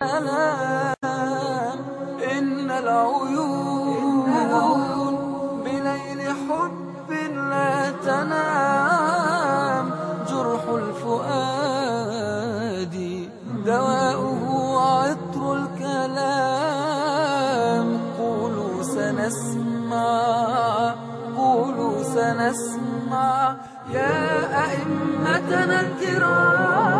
إن العيون بليل حب لا تنام. جرح الفؤاد دواؤه عطر الكلام. قولوا سنسمع قولوا سنسمع. يا أئمتنا الكرام.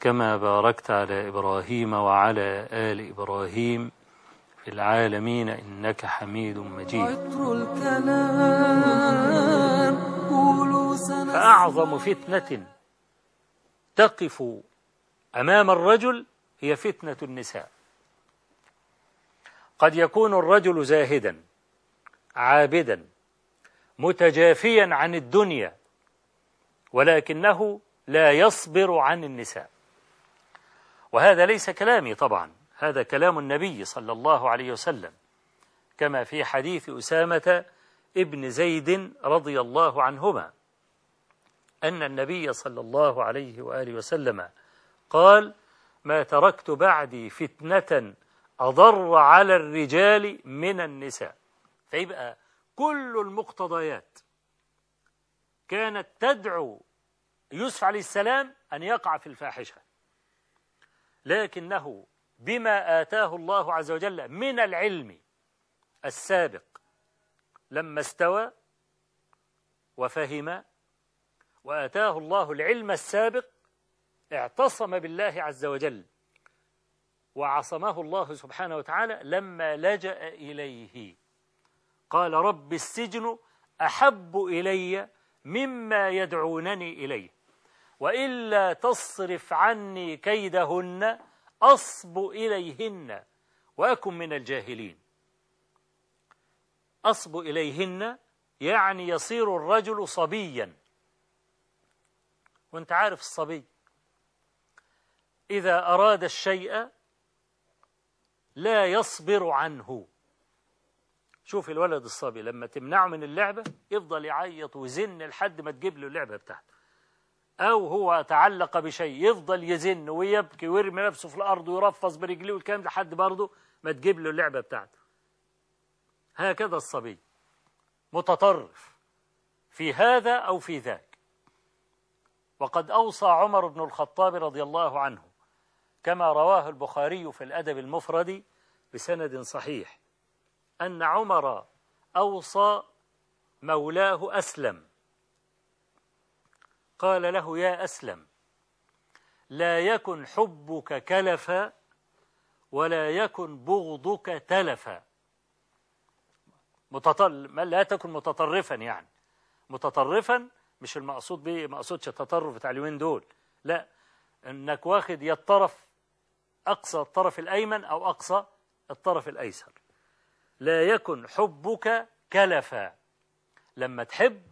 كما باركت على إبراهيم وعلى آل إبراهيم في العالمين إنك حميد مجيد. فأعظم فتنة تقف أمام الرجل هي فتنة النساء. قد يكون الرجل زاهدا عابدا متجافيا عن الدنيا ولكنه لا يصبر عن النساء. وهذا ليس كلامي طبعا هذا كلام النبي صلى الله عليه وسلم كما في حديث أسامة ابن زيد رضي الله عنهما أن النبي صلى الله عليه وآله وسلم قال ما تركت بعدي فتنة أضر على الرجال من النساء. فيبقى كل المقتضيات كانت تدعو يوسف عليه السلام أن يقع في الفاحشة. لكنه بما آتاه الله عز وجل من العلم السابق لما استوى وفهم وآتاه الله العلم السابق اعتصم بالله عز وجل وعصمه الله سبحانه وتعالى لما لجأ إليه. قال رب السجن أحب إلي مما يدعونني إليه. وإلا تصرف عني كيدهن أصب إليهن وأكن من الجاهلين. أصب إليهن يعني يصير الرجل صبيا. وأنت عارف الصبي. إذا أراد الشيء لا يصبر عنه. شوف الولد الصبي لما تمنعه من اللعبة يفضل يعيط ويزن لحد ما تجيب له اللعبة بتاعته. أو هو تعلق بشيء يفضل يزن ويبكي ويرمي نفسه في الأرض ويرفص برجليه والكلام لحد برضه ما تجيب له اللعبة بتاعته. هكذا الصبي متطرف في هذا أو في ذاك. وقد أوصى عمر بن الخطاب رضي الله عنه كما رواه البخاري في الأدب المفرد بسند صحيح أن عمر أوصى مولاه أسلم. قال له يا أسلم لا يكن حبك كلفا ولا يكن بغضك تلفا. متطل لا تكن متطرفا يعني. متطرفا مش المقصود به ما اقصدش التطرف بتاع اليومين دول. لا إنك واخد يا الطرف أقصى الطرف الأيمن أو أقصى الطرف الأيسر. لا يكن حبك كلفا. لما تحب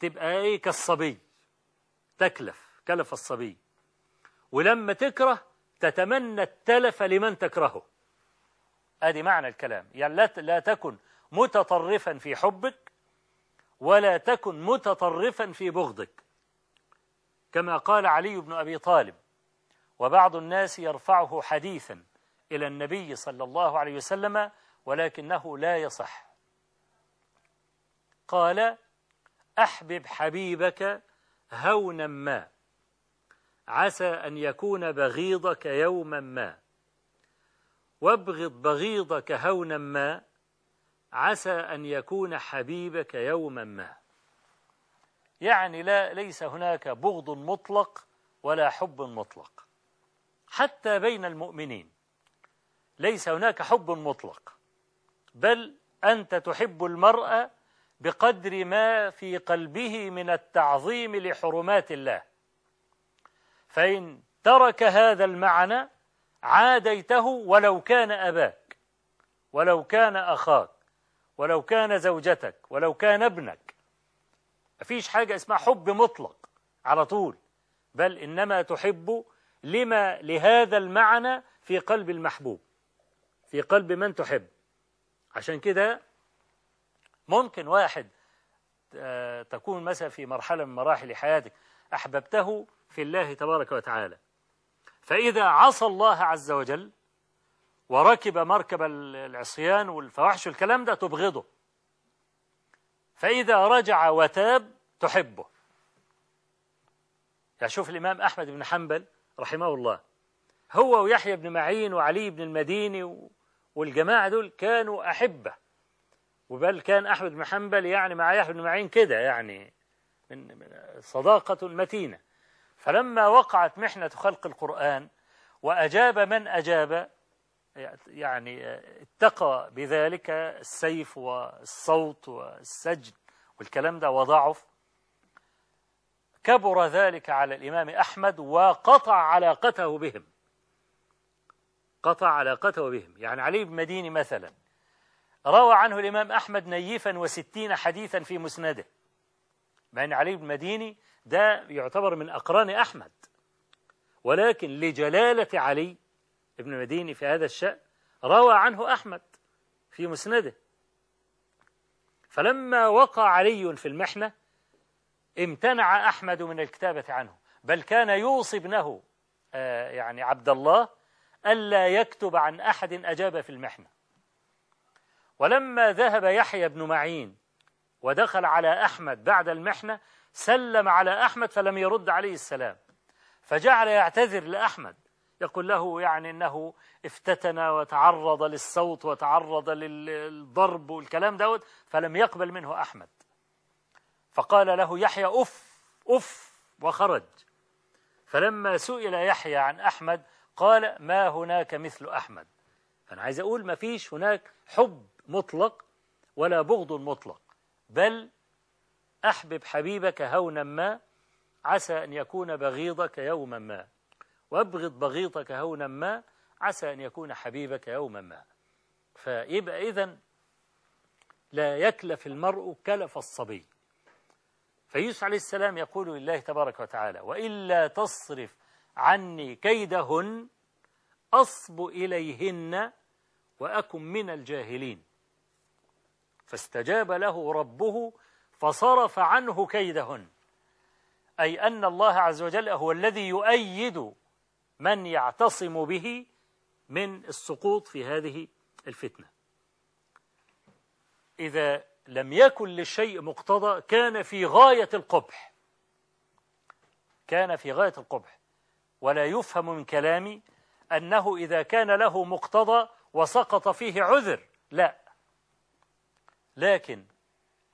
تبقى إيه؟ كالصبي. تكلف كلف الصبي. ولما تكره تتمنى التلف لمن تكرهه. أدي معنى الكلام. يعني لا لا تكن متطرفا في حبك ولا تكن متطرفا في بغضك. كما قال علي بن أبي طالب وبعض الناس يرفعه حديثا إلى النبي صلى الله عليه وسلم ولكنه لا يصح. قال أحبب حبيبك هونا ما. عسى أن يكون بغيضك يوما ما. وابغض بغيضك هونا ما. عسى أن يكون حبيبك يوما ما. يعني لا ليس هناك بغض مطلق ولا حب مطلق. حتى بين المؤمنين ليس هناك حب مطلق. بل أنت تحب المرأة بقدر ما في قلبه من التعظيم لحرمات الله. فإن ترك هذا المعنى عاديته ولو كان أباك ولو كان أخاك ولو كان زوجتك ولو كان ابنك. مفيش حاجة اسمها حب مطلق على طول بل إنما تحب لما لهذا المعنى في قلب المحبوب في قلب من تحب. عشان كده ممكن واحد آه، تكون مثلا في مرحلة من مراحل حياتك أحببته في الله تبارك وتعالى. فإذا عصى الله عز وجل وركب مركب العصيان والفواحش والكلام ده تبغضه. فإذا رجع وتاب تحبه. يعني شوف الإمام أحمد بن حنبل رحمه الله. هو ويحيى بن معين وعلي بن المديني والجماعة دول كانوا أحبة. وبل كان أحمد بن حنبل يعني مع يحيى بن معين كده يعني من صداقة متينة فلما وقعت محنة خلق القرآن وأجاب من أجاب يعني اتقى بذلك السيف والصوت والسجن والكلام ده وضعف. كبر ذلك على الإمام أحمد وقطع علاقته بهم. قطع علاقته بهم. يعني علي بن مديني مثلا. روى عنه الإمام أحمد نيفا وستين حديثا في مسنده. مع أن علي بن مديني ده يعتبر من أقران أحمد. ولكن لجلالة علي ابن مديني في هذا الشأن روى عنه أحمد في مسنده. فلما وقع علي في المحنة امتنع أحمد من الكتابة عنه. بل كان يوصي ابنه آه، يعني عبد الله ألا يكتب عن أحد أجاب في المحنة. ولما ذهب يحيى بن معين ودخل على أحمد بعد المحنة سلم على أحمد فلم يرد عليه السلام. فجعل يعتذر لأحمد يقول له يعني أنه افتتن وتعرض للصوت وتعرض للضرب والكلام دوت فلم يقبل منه أحمد. فقال له يحيى أف أف وخرج. فلما سئل يحيى عن أحمد قال ما هناك مثل أحمد. أنا عايز أقول ما فيش هناك حب مطلق ولا بغض مطلق بل أحبب حبيبك هونا ما عسى أن يكون بغيضك يوما ما. وأبغض بغيضك هونا ما عسى أن يكون حبيبك يوما ما. فيبقى إذن لا يكلف المرء كلف الصبي. فيوسف عليه السلام يقول لله تبارك وتعالى وإلا تصرف عني كيدهن أصب إليهن وأكن من الجاهلين. فاستجاب له ربه فصرف عنه كيدهن. أي أن الله عز وجل هو الذي يؤيد من يعتصم به من السقوط في هذه الفتنة. إذا لم يكن للشيء مقتضى كان في غاية القبح. كان في غاية القبح. ولا يفهم من كلامي أنه إذا كان له مقتضى وسقط فيه عذر. لا. لكن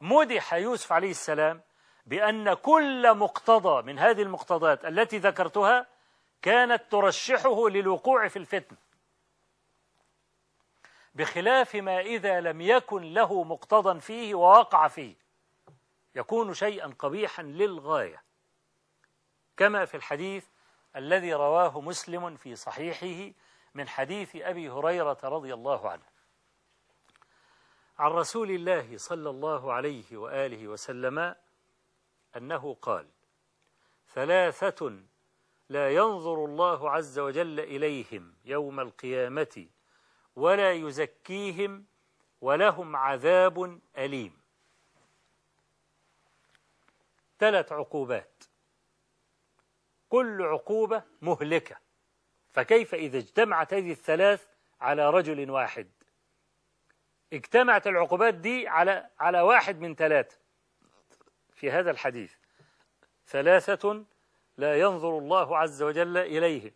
مدح يوسف عليه السلام بأن كل مقتضى من هذه المقتضيات التي ذكرتها كانت ترشحه للوقوع في الفتنة بخلاف ما إذا لم يكن له مقتضى فيه ووقع فيه يكون شيئا قبيحا للغاية. كما في الحديث الذي رواه مسلم في صحيحه من حديث أبي هريرة رضي الله عنه. عن رسول الله صلى الله عليه وآله وسلم أنه قال ثلاثة لا ينظر الله عز وجل إليهم يوم القيامة ولا يزكيهم ولهم عذاب أليم. ثلاث عقوبات. كل عقوبة مهلكة فكيف إذا اجتمعت هذه الثلاث على رجل واحد؟ اجتمعت العقوبات دي على على واحد من ثلاثة في هذا الحديث. ثلاثة لا ينظر الله عز وجل إليهم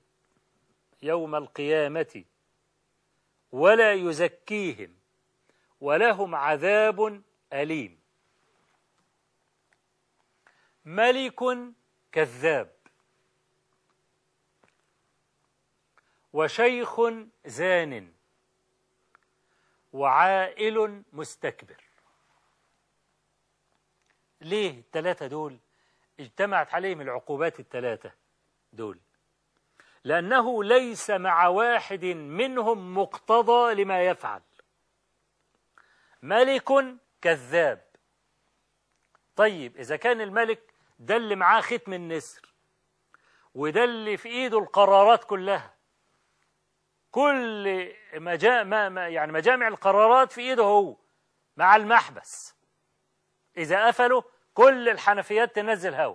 يوم القيامة ولا يزكيهم ولهم عذاب أليم. ملك كذاب وشيخ زان. وعائل مستكبر. ليه الثلاثة دول اجتمعت عليهم العقوبات الثلاثة دول؟ لأنه ليس مع واحد منهم مقتضى لما يفعل. ملك كذاب. طيب إذا كان الملك ده اللي معاه ختم النسر وده اللي في إيده القرارات كلها كل مجا... ما... ما يعني مجامع القرارات في إيده هو مع المحبس. إذا قفلوا كل الحنفيات تنزل هوا.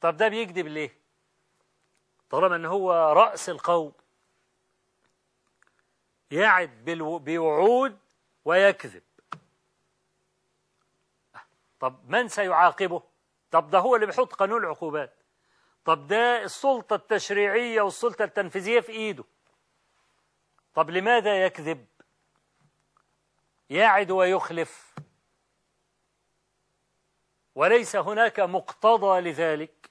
طب ده بيكذب ليه؟ طالما إن هو رأس القوم. يعد. بوعود ويكذب. طب من سيعاقبه؟ طب ده هو اللي بيحط قانون العقوبات. طب ده السلطة التشريعية والسلطة التنفيذية في إيده. طب لماذا يكذب؟ يعد ويخلف. وليس هناك مقتضى لذلك.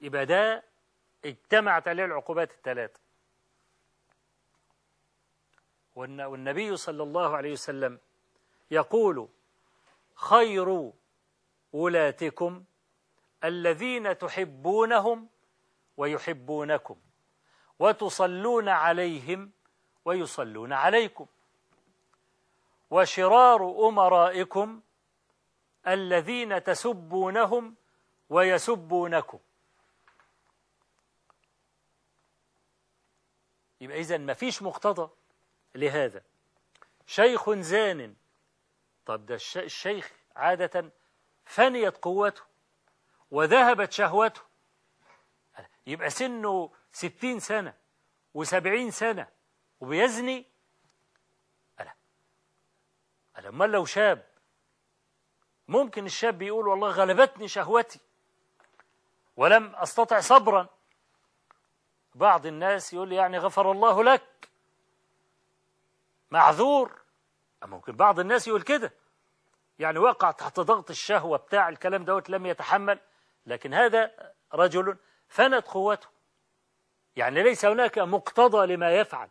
يبقى ده اجتمعت عليه العقوبات الثلاثة. والنبي صلى الله عليه وسلم يقول خير ولاتكم الذين تحبونهم ويحبونكم وتصلون عليهم ويصلون عليكم. وشرار أمرائكم الذين تسبونهم ويسبونكم. يبقى إذن ما فيش مقتضى لهذا. شيخ زان طب ده الشيخ عادة فنيت قوته. وذهبت شهوته. يبقى سنه ستين سنة وسبعين سنة وبيزني. ألا أمال لو شاب ممكن الشاب يقول والله غلبتني شهوتي ولم أستطع صبرا. بعض الناس يقول يعني غفر الله لك. معذور. ممكن بعض الناس يقول كده. يعني وقع تحت ضغط الشهوة بتاع الكلام دوت لم يتحمل. لكن هذا رجل فنت قوته. يعني ليس هناك مقتضى لما يفعل.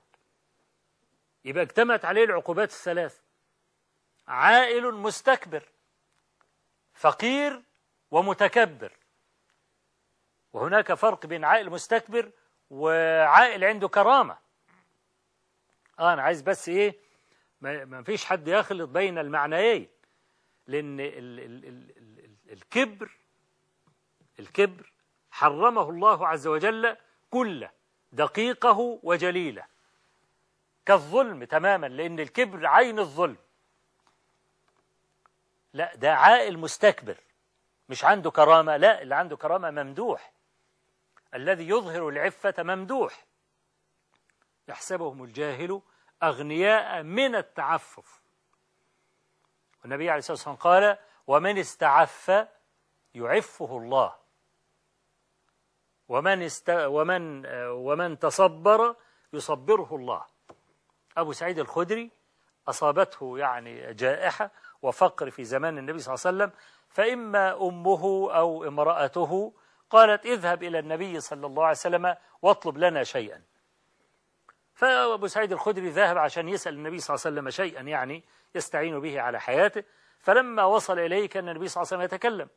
يبقى اجتمعت عليه العقوبات الثلاث. عائل مستكبر فقير ومتكبر. وهناك فرق بين عائل مستكبر وعائل عنده كرامة. آه أنا عايز بس إيه ما فيش حد يخلط بين المعنيين لأن ال ال ال ال الكبر الكبر حرمه الله عز وجل كله دقيقه وجليله. كالظلم تماما لأن الكبر عين الظلم. لا ده عائل مستكبر مش عنده كرامة لا اللي عنده كرامة ممدوح. الذي يظهر العفة ممدوح. يحسبهم الجاهل أغنياء من التعفف. والنبي عليه الصلاة والسلام قال ومن استعف يعفه الله. ومن است ومن ومن تصبر يصبره الله. أبو سعيد الخدري أصابته يعني جائحة وفقر في زمان النبي صلى الله عليه وسلم فإما أمه أو امرأته قالت اذهب إلى النبي صلى الله عليه وسلم واطلب لنا شيئا. فأبو سعيد الخدري ذهب عشان يسأل النبي صلى الله عليه وسلم شيئا يعني يستعين به على حياته فلما وصل إليه كان النبي صلى الله عليه وسلم يتكلم.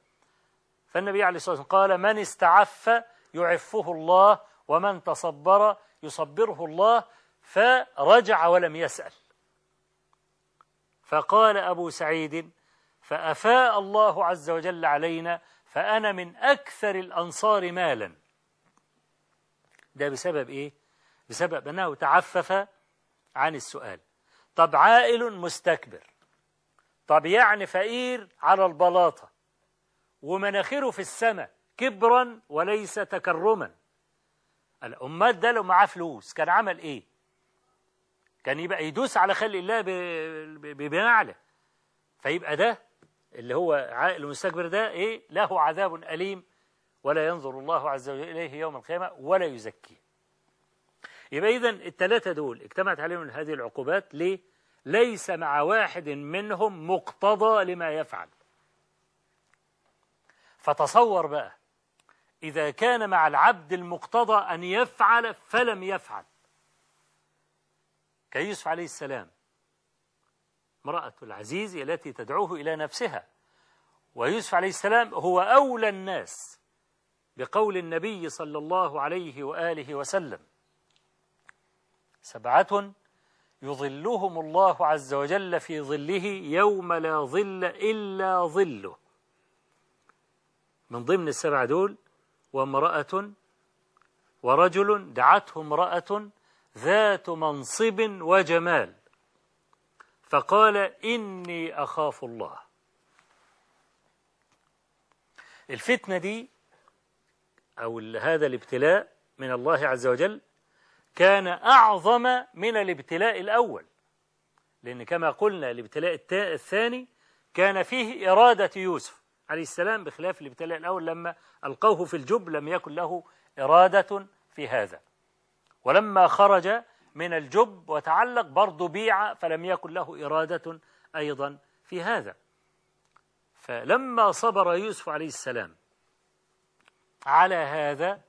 فالنبي عليه الصلاة والسلام قال من استعف يعفه الله ومن تصبر يصبره الله فرجع ولم يسأل. فقال أبو سعيد فأفاء الله عز وجل علينا فأنا من أكثر الأنصار مالا. ده بسبب إيه؟ بسبب أنه تعفف عن السؤال. طب عائل مستكبر طب يعني فقير على البلاطة ومناخيره في السماء كبرا وليس تكرما. الأمات ده لو معاه فلوس كان عمل إيه؟ كان يبقى يدوس على خلق الله بمعنى. فيبقى ده اللي هو عائل المستكبر ده إيه؟ له عذاب أليم ولا ينظر الله عز وجل إليه يوم القيامة ولا يزكيه. يبقى إذن الثلاثة دول اجتمعت عليهم هذه العقوبات ليه؟ ليس مع واحد منهم مقتضى لما يفعل. فتصور بقى إذا كان مع العبد المقتضى أن يفعل فلم يفعل. كيوسف عليه السلام امرأة العزيز التي تدعوه إلى نفسها. ويوسف عليه السلام هو أولى الناس بقول النبي صلى الله عليه وآله وسلم. سبعة يظلهم الله عز وجل في ظله يوم لا ظل إلا ظله. من ضمن السبعة دول وامرأة ورجل دعته امرأة ذات منصب وجمال. فقال إني أخاف الله. الفتنة دي أو هذا الابتلاء من الله عز وجل كان أعظم من الابتلاء الأول. لأن كما قلنا الابتلاء الثاني كان فيه إرادة يوسف. عليه السلام بخلاف الابتلاء الأول لما ألقوه في الجب لم يكن له إرادة في هذا. ولما خرج من الجب وتعلق برضه بيع فلم يكن له إرادة أيضا في هذا. فلما صبر يوسف عليه السلام على هذا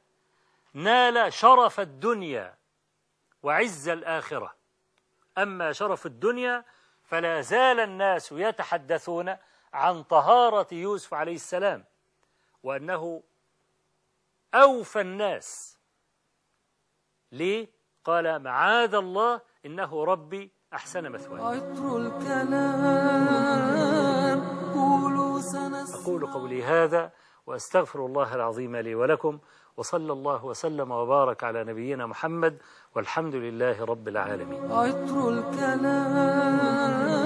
نال شرف الدنيا وعز الآخرة. أما شرف الدنيا فلا زال الناس يتحدثون عن طهارة يوسف عليه السلام وأنه أوفى الناس. ليه؟ قال معاذ الله إنه ربي أحسن مثواي. عطر الكلام أقول قولي هذا وأستغفر الله العظيم لي ولكم وصلى الله وسلم وبارك على نبينا محمد والحمد لله رب العالمين. عطر الكلام